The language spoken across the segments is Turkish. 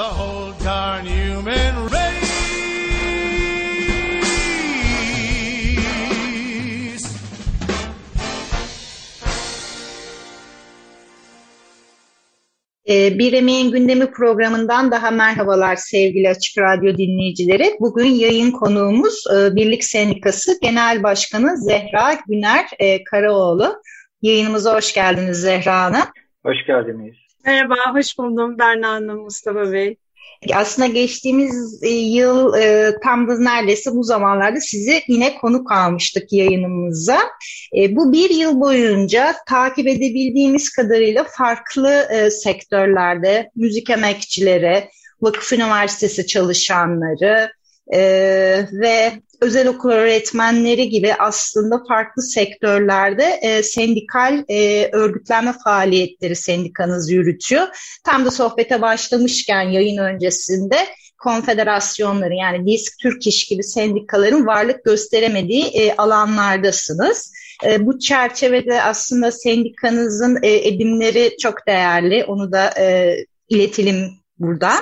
the whole darn human race. Ee, bir Emeğin Gündemi programından daha merhabalar sevgili Açık Radyo dinleyicileri. Bugün yayın konuğumuz e, Birlik Sendikası Genel Başkanı Zehra Güner e, Karaoğlu. Yayınımıza hoş geldiniz Zehra Hanım. Hoş geldiniz. Merhaba, hoş buldum Berna Hanım, Mustafa Bey. Aslında geçtiğimiz e, yıl e, tam da neredeyse bu zamanlarda sizi yine konuk almıştık yayınımıza. E, bu bir yıl boyunca takip edebildiğimiz kadarıyla farklı sektörlerde müzik emekçileri, vakıf üniversitesi çalışanları ve özel okul öğretmenleri gibi aslında farklı sektörlerde e, sendikal e, örgütlenme faaliyetleri sendikanız yürütüyor. Tam da sohbete başlamışken yayın öncesinde konfederasyonları yani DİSK, Türk İş gibi sendikaların varlık gösteremediği e, alanlardasınız. E, bu çerçevede aslında sendikanızın e, edimleri çok değerli. Onu da e, iletelim burada.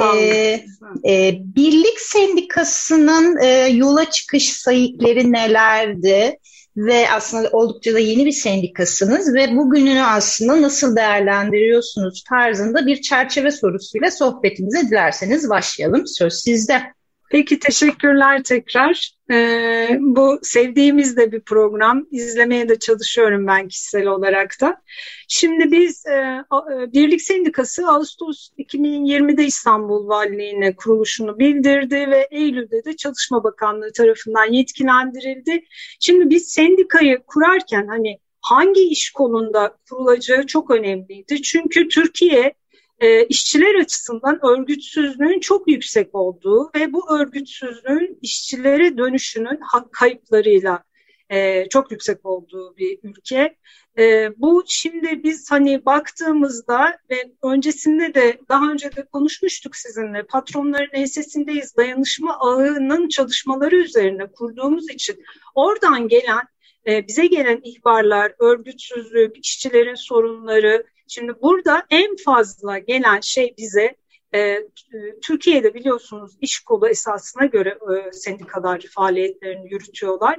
Ee, e, Birlik Sendikası'nın e, yola çıkış sayıkları nelerdi? Ve aslında oldukça da yeni bir sendikasınız ve bugününü aslında nasıl değerlendiriyorsunuz tarzında bir çerçeve sorusuyla sohbetimize dilerseniz başlayalım. Söz sizde. Peki teşekkürler tekrar. Ee, bu sevdiğimiz de bir program. İzlemeye de çalışıyorum ben kişisel olarak da. Şimdi biz e, e Birlik Sendikası Ağustos 2020'de İstanbul Valiliğine kuruluşunu bildirdi ve Eylül'de de Çalışma Bakanlığı tarafından yetkilendirildi. Şimdi biz sendikayı kurarken hani hangi iş kolunda kurulacağı çok önemliydi. Çünkü Türkiye e, işçiler açısından örgütsüzlüğün çok yüksek olduğu ve bu örgütsüzlüğün işçilere dönüşünün hak kayıplarıyla e, çok yüksek olduğu bir ülke. E, bu şimdi biz hani baktığımızda ve öncesinde de daha önce de konuşmuştuk sizinle patronların ensesindeyiz dayanışma ağının çalışmaları üzerine kurduğumuz için oradan gelen e, bize gelen ihbarlar, örgütsüzlük, işçilerin sorunları, Şimdi burada en fazla gelen şey bize e, Türkiye'de biliyorsunuz iş kolu esasına göre e, sendikalar faaliyetlerini yürütüyorlar.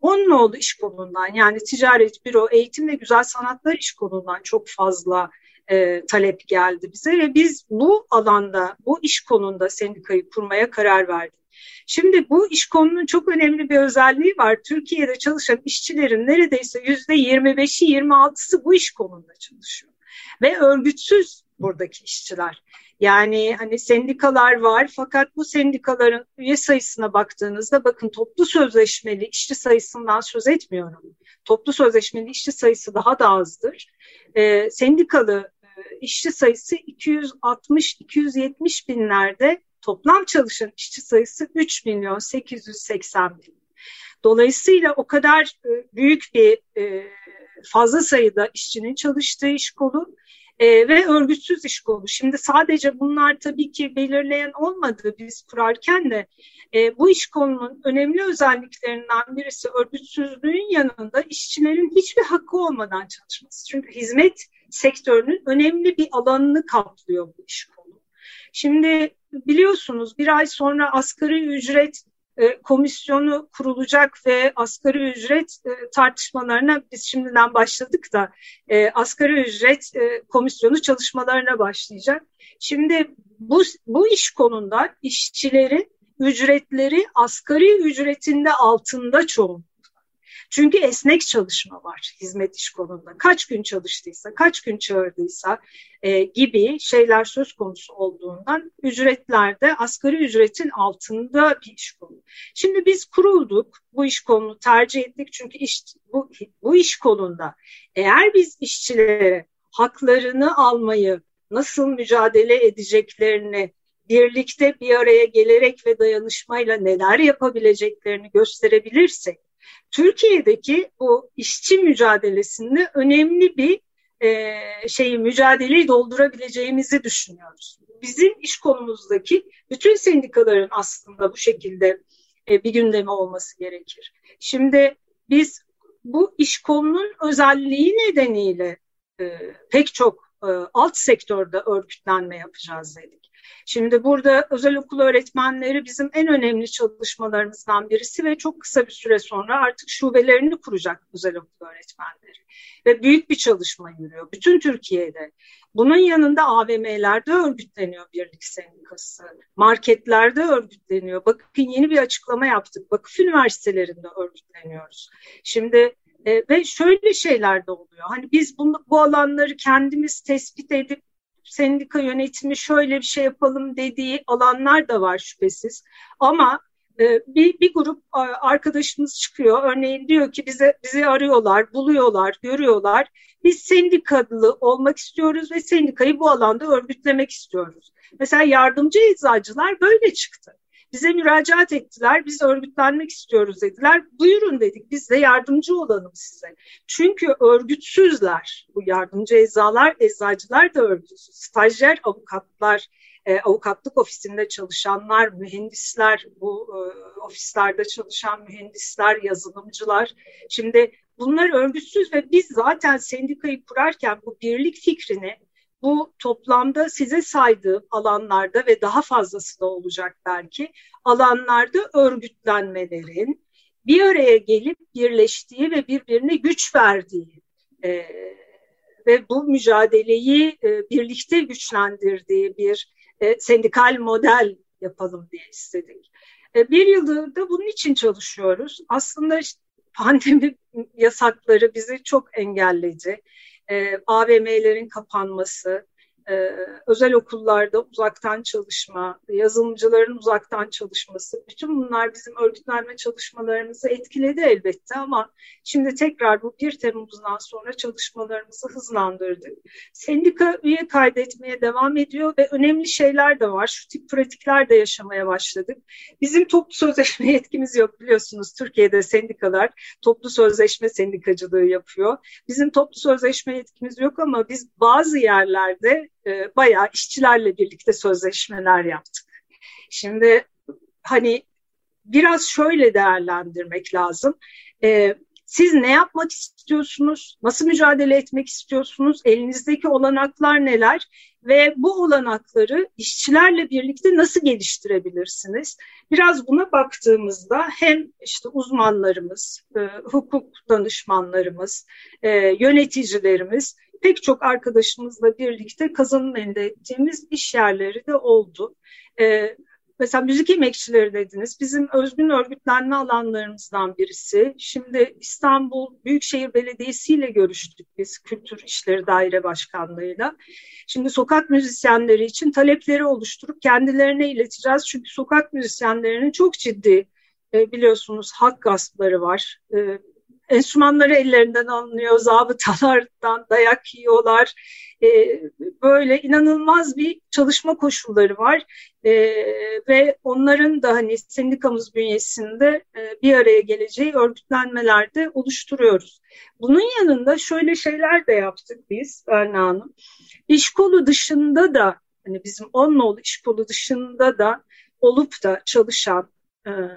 Onun oldu iş kolundan yani ticaret, büro, eğitim ve güzel sanatlar iş kolundan çok fazla e, talep geldi bize ve biz bu alanda, bu iş konunda sendikayı kurmaya karar verdik. Şimdi bu iş konunun çok önemli bir özelliği var. Türkiye'de çalışan işçilerin neredeyse yüzde 25'i 26'sı bu iş konunda çalışıyor ve örgütsüz buradaki işçiler. Yani hani sendikalar var fakat bu sendikaların üye sayısına baktığınızda bakın toplu sözleşmeli işçi sayısından söz etmiyorum. Toplu sözleşmeli işçi sayısı daha da azdır. Ee, sendikalı e, işçi sayısı 260-270 binlerde toplam çalışan işçi sayısı 3 milyon 880 bin. Dolayısıyla o kadar e, büyük bir e, fazla sayıda işçinin çalıştığı iş kolu e, ve örgütsüz iş kolu. Şimdi sadece bunlar tabii ki belirleyen olmadı biz kurarken de e, bu iş kolunun önemli özelliklerinden birisi örgütsüzlüğün yanında işçilerin hiçbir hakkı olmadan çalışması. Çünkü hizmet sektörünün önemli bir alanını kaplıyor bu iş kolu. Şimdi biliyorsunuz bir ay sonra asgari ücret e, komisyonu kurulacak ve asgari ücret e, tartışmalarına biz şimdiden başladık da e, asgari ücret e, komisyonu çalışmalarına başlayacak. Şimdi bu, bu iş konunda işçilerin ücretleri asgari ücretinde altında çoğun. Çünkü esnek çalışma var hizmet iş konusunda. Kaç gün çalıştıysa, kaç gün çağırdıysa e, gibi şeyler söz konusu olduğundan ücretlerde asgari ücretin altında bir iş konu. Şimdi biz kurulduk, bu iş konunu tercih ettik çünkü iş, bu, bu iş konunda eğer biz işçilere haklarını almayı nasıl mücadele edeceklerini birlikte bir araya gelerek ve dayanışmayla neler yapabileceklerini gösterebilirsek Türkiye'deki bu işçi mücadelesinde önemli bir e, şeyi mücadeleyi doldurabileceğimizi düşünüyoruz. Bizim iş konumuzdaki bütün sendikaların aslında bu şekilde e, bir gündemi olması gerekir. Şimdi biz bu iş konunun özelliği nedeniyle e, pek çok e, alt sektörde örgütlenme yapacağız dedik. Şimdi burada özel okul öğretmenleri bizim en önemli çalışmalarımızdan birisi ve çok kısa bir süre sonra artık şubelerini kuracak özel okul öğretmenleri. Ve büyük bir çalışma yürüyor bütün Türkiye'de. Bunun yanında AVM'lerde örgütleniyor Birlik Sendikası, marketlerde örgütleniyor. Bakın yeni bir açıklama yaptık. Vakıf üniversitelerinde örgütleniyoruz. Şimdi e, ve şöyle şeyler de oluyor. Hani biz bu, bu alanları kendimiz tespit edip sendika yönetimi şöyle bir şey yapalım dediği alanlar da var şüphesiz. Ama e, bir, bir grup arkadaşımız çıkıyor. Örneğin diyor ki bize bizi arıyorlar, buluyorlar, görüyorlar. Biz sendikalı olmak istiyoruz ve sendikayı bu alanda örgütlemek istiyoruz. Mesela yardımcı eczacılar böyle çıktı. Bize müracaat ettiler, biz örgütlenmek istiyoruz dediler. Buyurun dedik, biz de yardımcı olalım size. Çünkü örgütsüzler, bu yardımcı eczalar, eczacılar da örgütsüz. Stajyer avukatlar, e, avukatlık ofisinde çalışanlar, mühendisler, bu e, ofislerde çalışan mühendisler, yazılımcılar. Şimdi bunlar örgütsüz ve biz zaten sendikayı kurarken bu birlik fikrini bu toplamda size saydığım alanlarda ve daha fazlası da olacak belki alanlarda örgütlenmelerin bir araya gelip birleştiği ve birbirine güç verdiği e, ve bu mücadeleyi e, birlikte güçlendirdiği bir e, sendikal model yapalım diye istedik. E, bir yıldır da bunun için çalışıyoruz. Aslında işte pandemi yasakları bizi çok engelledi. AVM'lerin kapanması, e, özel okullarda uzaktan çalışma, yazılımcıların uzaktan çalışması, bütün bunlar bizim örgütlenme çalışmalarımızı etkiledi elbette ama şimdi tekrar bu 1 Temmuz'dan sonra çalışmalarımızı hızlandırdık. Sendika üye kaydetmeye devam ediyor ve önemli şeyler de var. Şu tip pratikler de yaşamaya başladık. Bizim toplu sözleşme yetkimiz yok biliyorsunuz. Türkiye'de sendikalar toplu sözleşme sendikacılığı yapıyor. Bizim toplu sözleşme yetkimiz yok ama biz bazı yerlerde e, bayağı işçilerle birlikte sözleşmeler yaptık. Şimdi hani biraz şöyle değerlendirmek lazım. E, siz ne yapmak istiyorsunuz? Nasıl mücadele etmek istiyorsunuz? Elinizdeki olanaklar neler? Ve bu olanakları işçilerle birlikte nasıl geliştirebilirsiniz? Biraz buna baktığımızda hem işte uzmanlarımız, e, hukuk danışmanlarımız, e, yöneticilerimiz pek çok arkadaşımızla birlikte kazanım elde ettiğimiz iş yerleri de oldu. E, mesela müzik emekçileri dediniz. Bizim özgün örgütlenme alanlarımızdan birisi. Şimdi İstanbul Büyükşehir Belediyesi ile görüştük biz Kültür İşleri Daire Başkanlığı'yla. Şimdi sokak müzisyenleri için talepleri oluşturup kendilerine ileteceğiz. Çünkü sokak müzisyenlerinin çok ciddi e, biliyorsunuz hak gaspları var. Enstrümanları ellerinden alınıyor, zabıtalardan dayak yiyorlar. E, böyle inanılmaz bir çalışma koşulları var e, ve onların da hani sendikamız bünyesinde e, bir araya geleceği örgütlenmelerde oluşturuyoruz. Bunun yanında şöyle şeyler de yaptık biz Berna Hanım. İş kolu dışında da hani bizim on nolu iş kolu dışında da olup da çalışan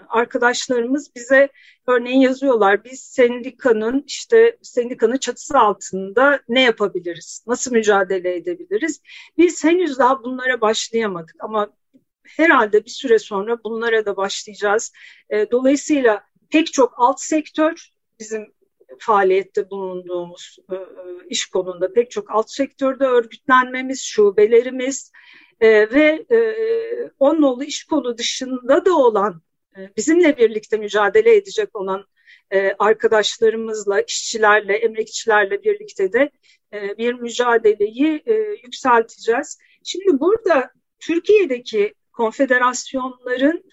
arkadaşlarımız bize örneğin yazıyorlar. Biz sendikanın işte sendikanın çatısı altında ne yapabiliriz? Nasıl mücadele edebiliriz? Biz henüz daha bunlara başlayamadık ama herhalde bir süre sonra bunlara da başlayacağız. Ee, dolayısıyla pek çok alt sektör bizim faaliyette bulunduğumuz e, e, iş konunda pek çok alt sektörde örgütlenmemiz, şubelerimiz e, ve e, on nolu iş kolu dışında da olan e, bizimle birlikte mücadele edecek olan e, arkadaşlarımızla, işçilerle, emekçilerle birlikte de e, bir mücadeleyi yükselteceğiz. Şimdi burada Türkiye'deki konfederasyonların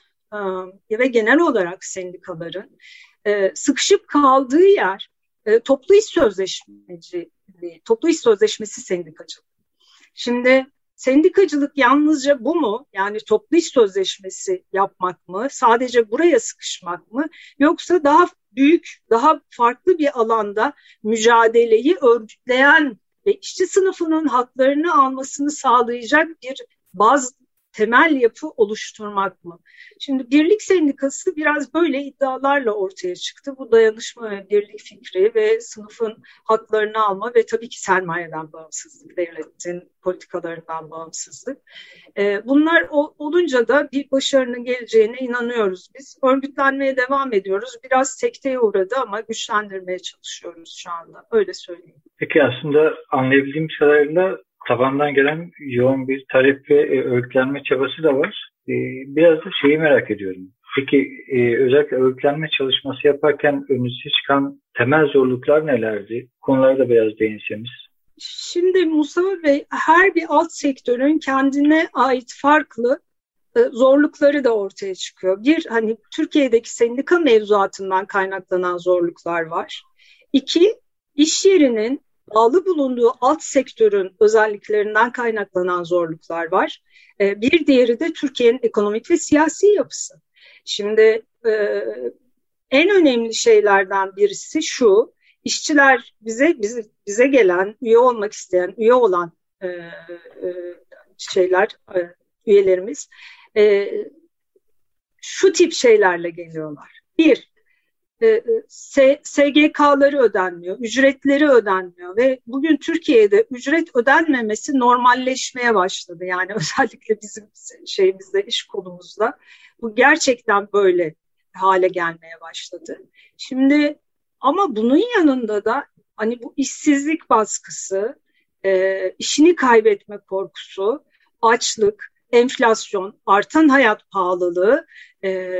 ve genel olarak sendikaların sıkışıp kaldığı yer toplu iş sözleşmeci, toplu iş sözleşmesi sendikacılığı. Şimdi sendikacılık yalnızca bu mu? Yani toplu iş sözleşmesi yapmak mı? Sadece buraya sıkışmak mı? Yoksa daha büyük, daha farklı bir alanda mücadeleyi örgütleyen ve işçi sınıfının haklarını almasını sağlayacak bir bazı temel yapı oluşturmak mı? Şimdi birlik sendikası biraz böyle iddialarla ortaya çıktı. Bu dayanışma ve birlik fikri ve sınıfın haklarını alma ve tabii ki sermayeden bağımsızlık, devletin politikalarından bağımsızlık. Ee, bunlar olunca da bir başarının geleceğine inanıyoruz biz. Örgütlenmeye devam ediyoruz. Biraz sekteye uğradı ama güçlendirmeye çalışıyoruz şu anda. Öyle söyleyeyim. Peki aslında anlayabildiğim kadarıyla tabandan gelen yoğun bir talep ve e, örgütlenme çabası da var. E, biraz da şeyi merak ediyorum. Peki e, özellikle örgütlenme çalışması yaparken önünüze çıkan temel zorluklar nelerdi? Konulara da biraz değinseniz. Şimdi Mustafa Bey her bir alt sektörün kendine ait farklı zorlukları da ortaya çıkıyor. Bir hani Türkiye'deki sendika mevzuatından kaynaklanan zorluklar var. İki iş yerinin bağlı bulunduğu alt sektörün özelliklerinden kaynaklanan zorluklar var. E, bir diğeri de Türkiye'nin ekonomik ve siyasi yapısı. Şimdi e, en önemli şeylerden birisi şu, işçiler bize bize, bize gelen, üye olmak isteyen, üye olan e, e, şeyler, üyelerimiz şu tip şeylerle geliyorlar. Bir, SGK'ları ödenmiyor, ücretleri ödenmiyor ve bugün Türkiye'de ücret ödenmemesi normalleşmeye başladı. Yani özellikle bizim şeyimizde, iş kolumuzda bu gerçekten böyle hale gelmeye başladı. Şimdi ama bunun yanında da hani bu işsizlik baskısı, e, işini kaybetme korkusu, açlık, enflasyon, artan hayat pahalılığı e,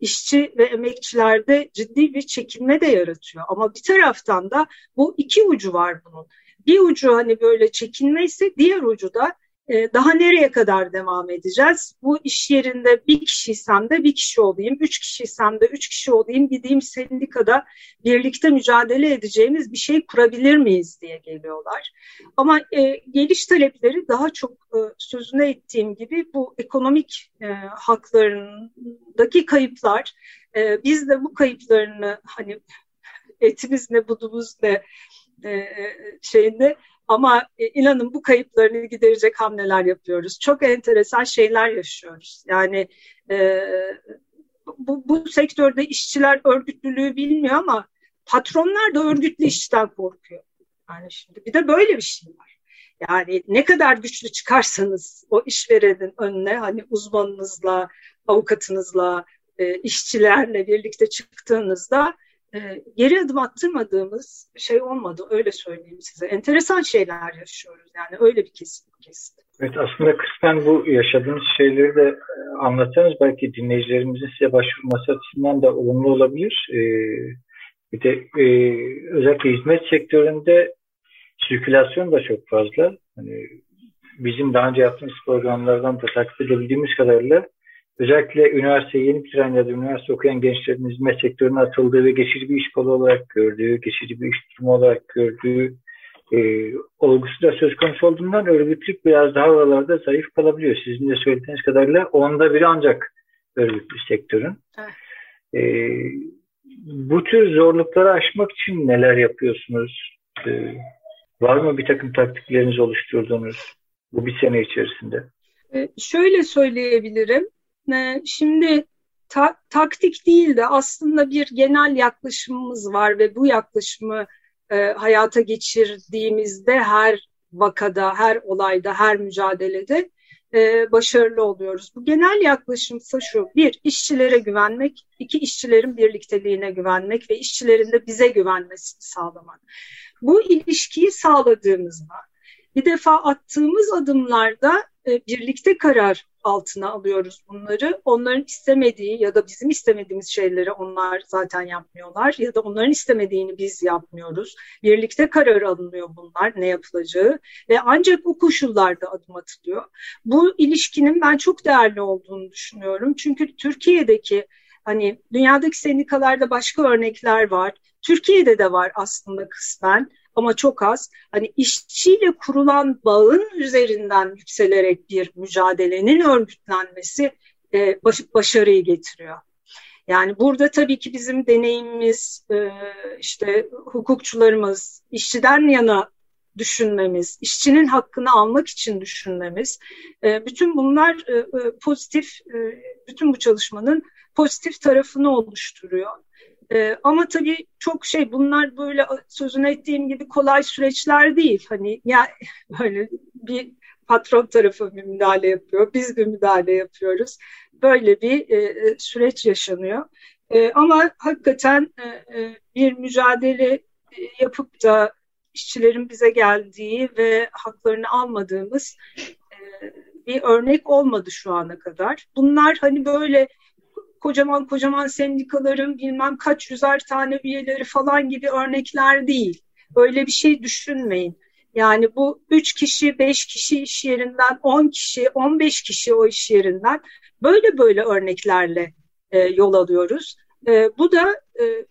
işçi ve emekçilerde ciddi bir çekinme de yaratıyor. Ama bir taraftan da bu iki ucu var bunun. Bir ucu hani böyle çekinme ise diğer ucu da daha nereye kadar devam edeceğiz? Bu iş yerinde bir kişiysem de bir kişi olayım, üç kişiysem de üç kişi olayım, gideyim sendikada birlikte mücadele edeceğimiz bir şey kurabilir miyiz diye geliyorlar. Ama e, geliş talepleri daha çok e, sözüne ettiğim gibi bu ekonomik e, haklarındaki kayıplar. E, biz de bu kayıplarını hani etimiz ne budumuz ne e, şeyinde ama e, inanın bu kayıplarını giderecek hamleler yapıyoruz. Çok enteresan şeyler yaşıyoruz. Yani e, bu, bu sektörde işçiler örgütlülüğü bilmiyor ama patronlar da örgütlü işçiden korkuyor. Yani şimdi bir de böyle bir şey var. Yani ne kadar güçlü çıkarsanız o işverenin önüne hani uzmanınızla, avukatınızla, e, işçilerle birlikte çıktığınızda e, geri adım attırmadığımız şey olmadı öyle söyleyeyim size. Enteresan şeyler yaşıyoruz yani öyle bir kesin kesin. Evet aslında kısmen bu yaşadığınız şeyleri de e, anlatsanız belki dinleyicilerimizin size başvurması açısından da olumlu olabilir. Ee, bir de e, özellikle hizmet sektöründe sirkülasyon da çok fazla. Hani bizim daha önce yaptığımız programlardan da takip edebildiğimiz kadarıyla özellikle üniversite yeni bitiren ya da üniversite okuyan gençlerin hizmet sektörüne atıldığı ve geçici bir iş kolu olarak gördüğü, geçici bir iş durumu olarak gördüğü e, olgusu da söz konusu olduğundan örgütlük biraz daha oralarda zayıf kalabiliyor. Sizin de söylediğiniz kadarıyla onda biri ancak örgütlü sektörün. E, bu tür zorlukları aşmak için neler yapıyorsunuz? E, var mı bir takım taktikleriniz oluşturduğunuz bu bir sene içerisinde? E, şöyle söyleyebilirim. Şimdi ta, taktik değil de aslında bir genel yaklaşımımız var ve bu yaklaşımı e, hayata geçirdiğimizde her vakada, her olayda, her mücadelede e, başarılı oluyoruz. Bu genel yaklaşımsa şu, bir, işçilere güvenmek, iki, işçilerin birlikteliğine güvenmek ve işçilerin de bize güvenmesini sağlamak. Bu ilişkiyi sağladığımızda bir defa attığımız adımlarda e, birlikte karar altına alıyoruz bunları. Onların istemediği ya da bizim istemediğimiz şeyleri onlar zaten yapmıyorlar ya da onların istemediğini biz yapmıyoruz. Birlikte karar alınıyor bunlar ne yapılacağı ve ancak bu koşullarda adım atılıyor. Bu ilişkinin ben çok değerli olduğunu düşünüyorum. Çünkü Türkiye'deki hani dünyadaki sendikalarda başka örnekler var. Türkiye'de de var aslında kısmen ama çok az. Hani işçiyle kurulan bağın üzerinden yükselerek bir mücadelenin örgütlenmesi e, baş, başarıyı getiriyor. Yani burada tabii ki bizim deneyimimiz, e, işte hukukçularımız, işçiden yana düşünmemiz, işçinin hakkını almak için düşünmemiz, e, bütün bunlar e, e, pozitif, bütün bu çalışmanın pozitif tarafını oluşturuyor. Ama tabii çok şey bunlar böyle sözünü ettiğim gibi kolay süreçler değil. Hani ya böyle bir patron tarafı bir müdahale yapıyor, biz bir müdahale yapıyoruz. Böyle bir süreç yaşanıyor. Ama hakikaten bir mücadele yapıp da işçilerin bize geldiği ve haklarını almadığımız e, bir örnek olmadı şu ana kadar. Bunlar hani böyle kocaman kocaman sendikaların bilmem kaç yüzer tane üyeleri falan gibi örnekler değil. Öyle bir şey düşünmeyin. Yani bu üç kişi, beş kişi iş yerinden, on kişi, on beş kişi o iş yerinden böyle böyle örneklerle e, yol alıyoruz. E, bu da e,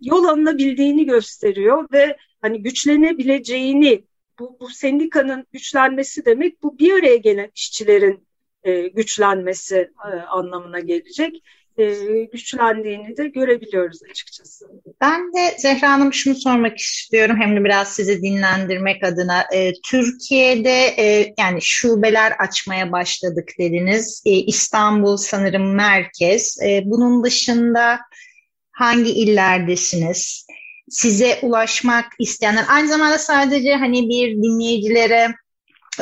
yol alınabildiğini gösteriyor ve hani güçlenebileceğini bu, bu sendikanın güçlenmesi demek bu bir araya gelen işçilerin e, güçlenmesi e, anlamına gelecek. E, güçlendiğini de görebiliyoruz açıkçası. Ben de Zehra Hanım şunu sormak istiyorum hem de biraz sizi dinlendirmek adına. E, Türkiye'de e, yani şubeler açmaya başladık dediniz. İstanbul sanırım merkez. Bunun dışında hangi illerdesiniz? Size ulaşmak isteyenler aynı zamanda sadece hani bir dinleyicilere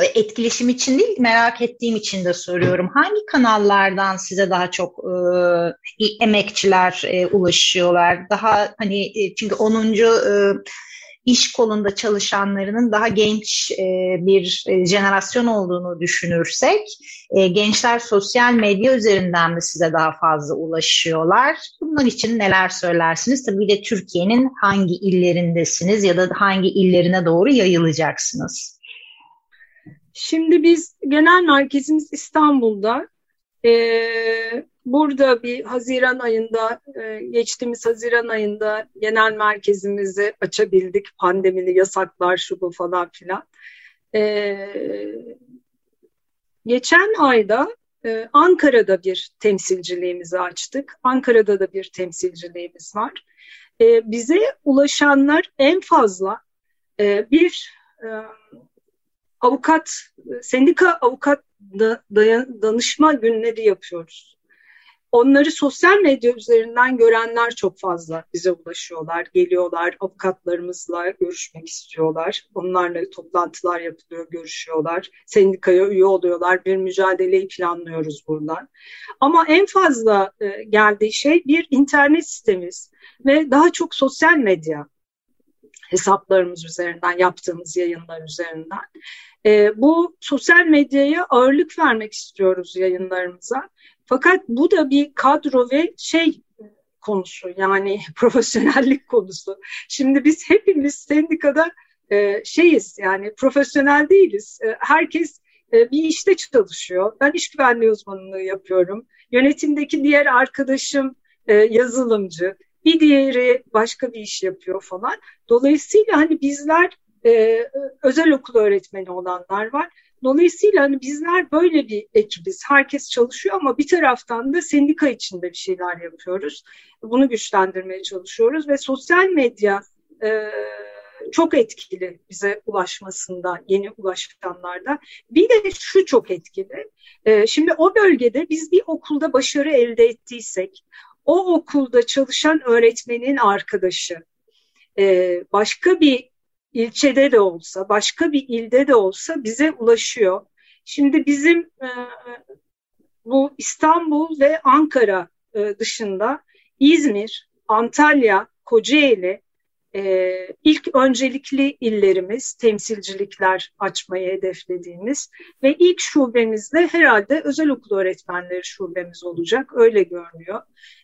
etkileşim için değil merak ettiğim için de soruyorum. Hangi kanallardan size daha çok e, emekçiler e, ulaşıyorlar? Daha hani e, çünkü 10. E, iş kolunda çalışanlarının daha genç e, bir e, jenerasyon olduğunu düşünürsek e, gençler sosyal medya üzerinden mi size daha fazla ulaşıyorlar? Bunun için neler söylersiniz? Tabii de Türkiye'nin hangi illerindesiniz ya da hangi illerine doğru yayılacaksınız? Şimdi biz genel merkezimiz İstanbul'da. Ee, burada bir Haziran ayında, e, geçtiğimiz Haziran ayında genel merkezimizi açabildik. Pandemili yasaklar şu bu falan filan. Ee, geçen ayda e, Ankara'da bir temsilciliğimizi açtık. Ankara'da da bir temsilciliğimiz var. Ee, bize ulaşanlar en fazla e, bir avukat, sendika avukat danışma günleri yapıyoruz. Onları sosyal medya üzerinden görenler çok fazla bize ulaşıyorlar, geliyorlar, avukatlarımızla görüşmek istiyorlar. Onlarla toplantılar yapılıyor, görüşüyorlar. Sendikaya üye oluyorlar, bir mücadeleyi planlıyoruz buradan. Ama en fazla e, geldiği şey bir internet sitemiz ve daha çok sosyal medya hesaplarımız üzerinden, yaptığımız yayınlar üzerinden. E, bu sosyal medyaya ağırlık vermek istiyoruz yayınlarımıza. Fakat bu da bir kadro ve şey konusu yani profesyonellik konusu. Şimdi biz hepimiz sendikada e, şeyiz yani profesyonel değiliz. E, herkes e, bir işte çalışıyor. Ben iş güvenliği uzmanlığı yapıyorum. Yönetimdeki diğer arkadaşım e, yazılımcı. Bir diğeri başka bir iş yapıyor falan. Dolayısıyla hani bizler e, özel okul öğretmeni olanlar var. Dolayısıyla hani bizler böyle bir ekibiz. Herkes çalışıyor ama bir taraftan da sendika içinde bir şeyler yapıyoruz. Bunu güçlendirmeye çalışıyoruz ve sosyal medya e, çok etkili bize ulaşmasında, yeni ulaşanlarda. Bir de şu çok etkili. E, şimdi o bölgede biz bir okulda başarı elde ettiysek, o okulda çalışan öğretmenin arkadaşı, e, başka bir ilçede de olsa, başka bir ilde de olsa bize ulaşıyor. Şimdi bizim e, bu İstanbul ve Ankara e, dışında İzmir, Antalya, Kocaeli, e, ilk öncelikli illerimiz, temsilcilikler açmayı hedeflediğimiz ve ilk şubemizde herhalde özel okul öğretmenleri şubemiz olacak, öyle görünüyor.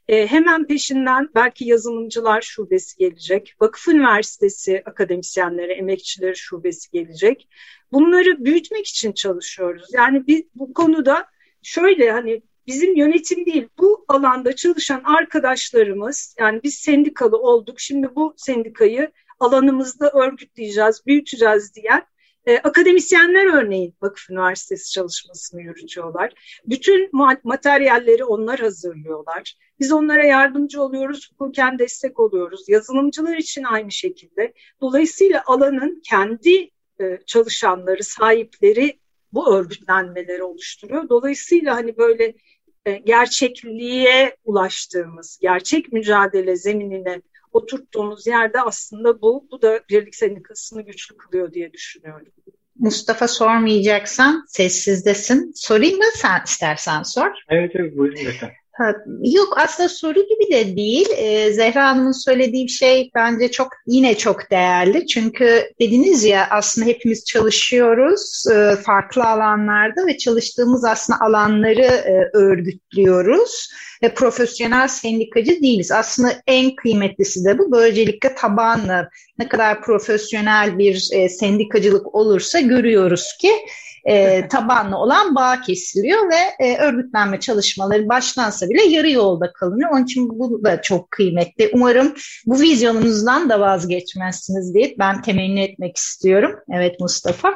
E, hemen peşinden belki yazılımcılar şubesi gelecek, Vakıf Üniversitesi akademisyenleri, emekçileri şubesi gelecek. Bunları büyütmek için çalışıyoruz. Yani bir, bu konuda şöyle hani bizim yönetim değil bu alanda çalışan arkadaşlarımız yani biz sendikalı olduk şimdi bu sendikayı alanımızda örgütleyeceğiz, büyüteceğiz diyen e, akademisyenler örneğin Vakıf Üniversitesi çalışmasını yürütüyorlar. Bütün materyalleri onlar hazırlıyorlar. Biz onlara yardımcı oluyoruz, hukuken destek oluyoruz. Yazılımcılar için aynı şekilde. Dolayısıyla alanın kendi e, çalışanları, sahipleri bu örgütlenmeleri oluşturuyor. Dolayısıyla hani böyle gerçekliğe ulaştığımız, gerçek mücadele zeminine oturttuğumuz yerde aslında bu, bu da birlik sendikasını güçlü kılıyor diye düşünüyorum. Mustafa sormayacaksan sessizdesin. Sorayım mı sen istersen sor. Evet evet buyurun lütfen. Yok aslında soru gibi de değil. Ee, Zehra Hanım'ın söylediği şey bence çok yine çok değerli. Çünkü dediniz ya aslında hepimiz çalışıyoruz e, farklı alanlarda ve çalıştığımız aslında alanları e, örgütlüyoruz ve profesyonel sendikacı değiliz. Aslında en kıymetlisi de bu. Böylelikle tabanlı ne kadar profesyonel bir e, sendikacılık olursa görüyoruz ki e, tabanlı olan bağ kesiliyor ve e, örgütlenme çalışmaları başlansa bile yarı yolda kalınıyor. Onun için bu da çok kıymetli. Umarım bu vizyonunuzdan da vazgeçmezsiniz diye ben temenni etmek istiyorum. Evet Mustafa.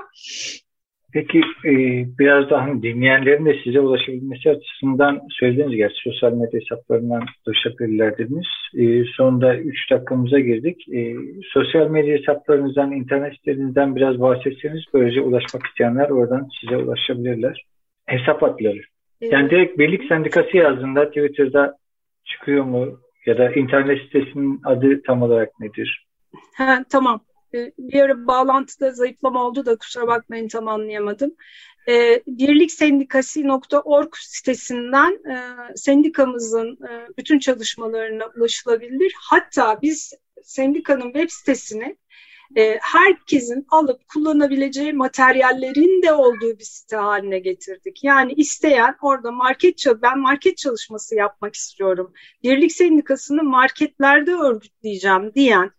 Peki e, biraz daha hani dinleyenlerin de size ulaşabilmesi açısından söylediğiniz gibi sosyal medya hesaplarından ulaşabilirler dediniz. E, sonunda 3 dakikamıza girdik. E, sosyal medya hesaplarınızdan, internet sitelerinizden biraz bahsetseniz böylece ulaşmak isteyenler oradan size ulaşabilirler. Hesap adları. Evet. Yani direkt Birlik Sendikası yazdığında Twitter'da çıkıyor mu? Ya da internet sitesinin adı tam olarak nedir? Ha, tamam. Ee, bir ara bağlantıda zayıflama oldu da kusura bakmayın tam anlayamadım. E, birliksendikası.org sitesinden e, sendikamızın e, bütün çalışmalarına ulaşılabilir. Hatta biz sendikanın web sitesini e, herkesin alıp kullanabileceği materyallerin de olduğu bir site haline getirdik. Yani isteyen orada market ben market çalışması yapmak istiyorum. Birlik Sendikası'nı marketlerde örgütleyeceğim diyen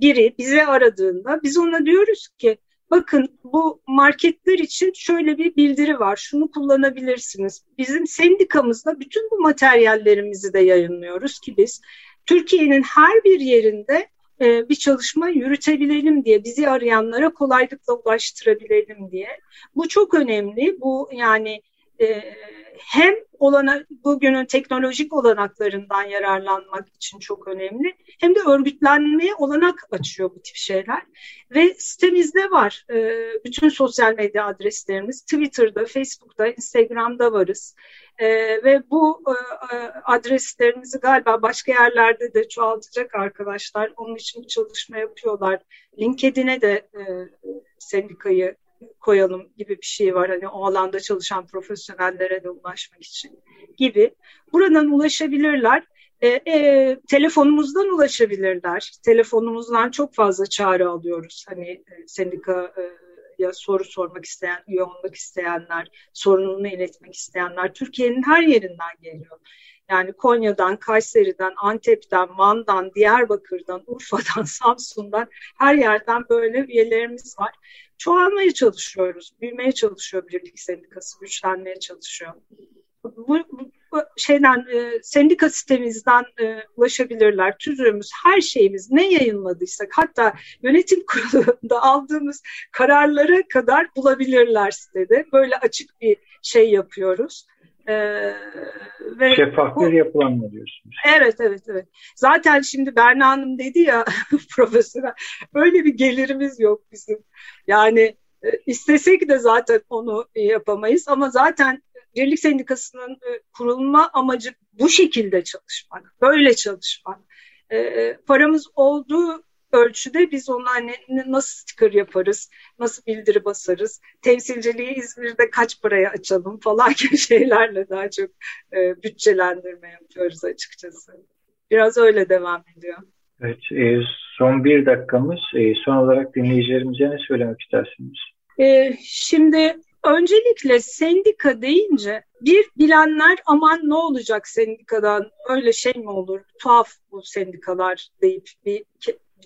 biri bize aradığında biz ona diyoruz ki bakın bu marketler için şöyle bir bildiri var. Şunu kullanabilirsiniz. Bizim sendikamızda bütün bu materyallerimizi de yayınlıyoruz ki biz Türkiye'nin her bir yerinde e, bir çalışma yürütebilelim diye, bizi arayanlara kolaylıkla ulaştırabilelim diye. Bu çok önemli. Bu yani e, hem olana, bugünün teknolojik olanaklarından yararlanmak için çok önemli hem de örgütlenmeye olanak açıyor bu tip şeyler. Ve sitemizde var e, bütün sosyal medya adreslerimiz Twitter'da, Facebook'ta, Instagram'da varız. E, ve bu e, e adreslerimizi galiba başka yerlerde de çoğaltacak arkadaşlar. Onun için bir çalışma yapıyorlar. LinkedIn'e de e, sendikayı koyalım gibi bir şey var. Hani o alanda çalışan profesyonellere de ulaşmak için gibi. Buradan ulaşabilirler. E, e, telefonumuzdan ulaşabilirler. Telefonumuzdan çok fazla çağrı alıyoruz. Hani e, sendika e, ya soru sormak isteyen, üye olmak isteyenler, sorununu iletmek isteyenler Türkiye'nin her yerinden geliyor. Yani Konya'dan, Kayseri'den, Antep'ten, Van'dan, Diyarbakır'dan, Urfa'dan, Samsun'dan her yerden böyle üyelerimiz var çoğalmaya çalışıyoruz, büyümeye çalışıyor Birlik Sendikası, güçlenmeye çalışıyor. Bu, bu, bu şeyden e, sendika sitemizden e, ulaşabilirler. Tüzüğümüz, her şeyimiz ne yayınladıysak hatta yönetim kurulunda aldığımız kararlara kadar bulabilirler sitede. Böyle açık bir şey yapıyoruz. Ee, ve Şeffaf bir yapılanma diyorsunuz. Evet, evet, evet. Zaten şimdi Berna Hanım dedi ya profesör, öyle bir gelirimiz yok bizim. Yani e, istesek de zaten onu yapamayız ama zaten Birlik Sendikası'nın e, kurulma amacı bu şekilde çalışmak, böyle çalışmak. E, paramız olduğu ölçüde biz hani nasıl sticker yaparız, nasıl bildiri basarız, temsilciliği İzmir'de kaç paraya açalım falan gibi şeylerle daha çok e, bütçelendirme yapıyoruz açıkçası. Biraz öyle devam ediyor. Evet, e, son bir dakikamız. E, son olarak dinleyicilerimize ne söylemek istersiniz? E, şimdi öncelikle sendika deyince bir bilenler aman ne olacak sendikadan öyle şey mi olur tuhaf bu sendikalar deyip bir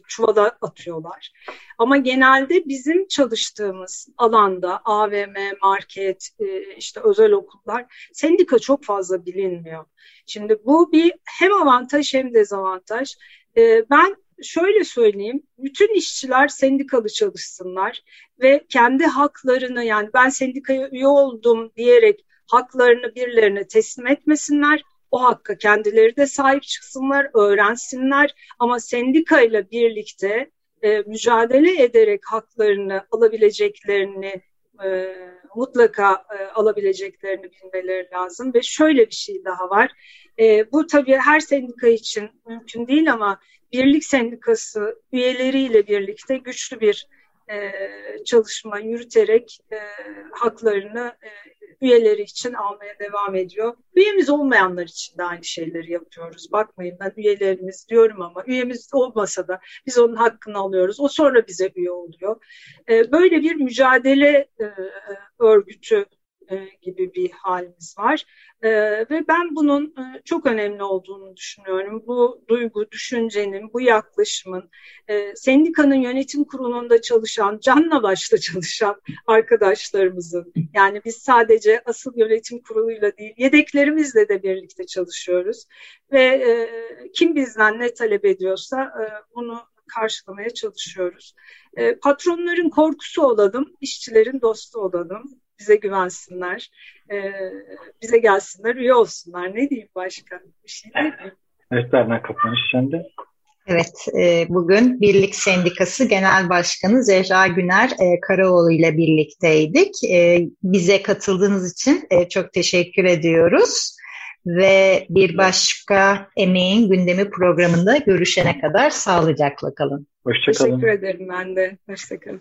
çuvala atıyorlar. Ama genelde bizim çalıştığımız alanda AVM, market, e, işte özel okullar sendika çok fazla bilinmiyor. Şimdi bu bir hem avantaj hem dezavantaj. E, ben şöyle söyleyeyim, bütün işçiler sendikalı çalışsınlar ve kendi haklarını yani ben sendikaya üye oldum diyerek haklarını birilerine teslim etmesinler. O hakka kendileri de sahip çıksınlar, öğrensinler ama sendika ile birlikte e, mücadele ederek haklarını alabileceklerini e, mutlaka e, alabileceklerini bilmeleri lazım ve şöyle bir şey daha var. E, bu tabii her sendika için mümkün değil ama birlik sendikası üyeleriyle birlikte güçlü bir e, çalışma yürüterek e, haklarını e, üyeleri için almaya devam ediyor. Üyemiz olmayanlar için de aynı şeyleri yapıyoruz. Bakmayın ben üyelerimiz diyorum ama üyemiz olmasa da biz onun hakkını alıyoruz. O sonra bize üye oluyor. E, böyle bir mücadele e, örgütü e, gibi bir halimiz var. E, ve ben bunun e, çok önemli olduğunu düşünüyorum. Bu duygu, düşüncenin, bu yaklaşımın sendikanın yönetim kurulunda çalışan, canla başla çalışan arkadaşlarımızın yani biz sadece asıl yönetim kuruluyla değil yedeklerimizle de birlikte çalışıyoruz ve kim bizden ne talep ediyorsa bunu karşılamaya çalışıyoruz. patronların korkusu olalım, işçilerin dostu olalım bize güvensinler, e, bize gelsinler, üye olsunlar. Ne diyeyim başka? Bir şey değil mi? Evet Berna kapanış sende. Evet, e, bugün Birlik Sendikası Genel Başkanı Zehra Güner e, Karaoğlu ile birlikteydik. E, bize katıldığınız için e, çok teşekkür ediyoruz. Ve bir başka Emeğin Gündemi programında görüşene kadar sağlıcakla kalın. Hoşçakalın. Teşekkür ederim ben de. Hoşçakalın.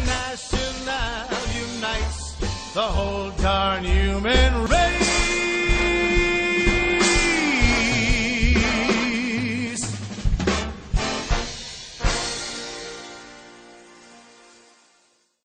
the whole darn human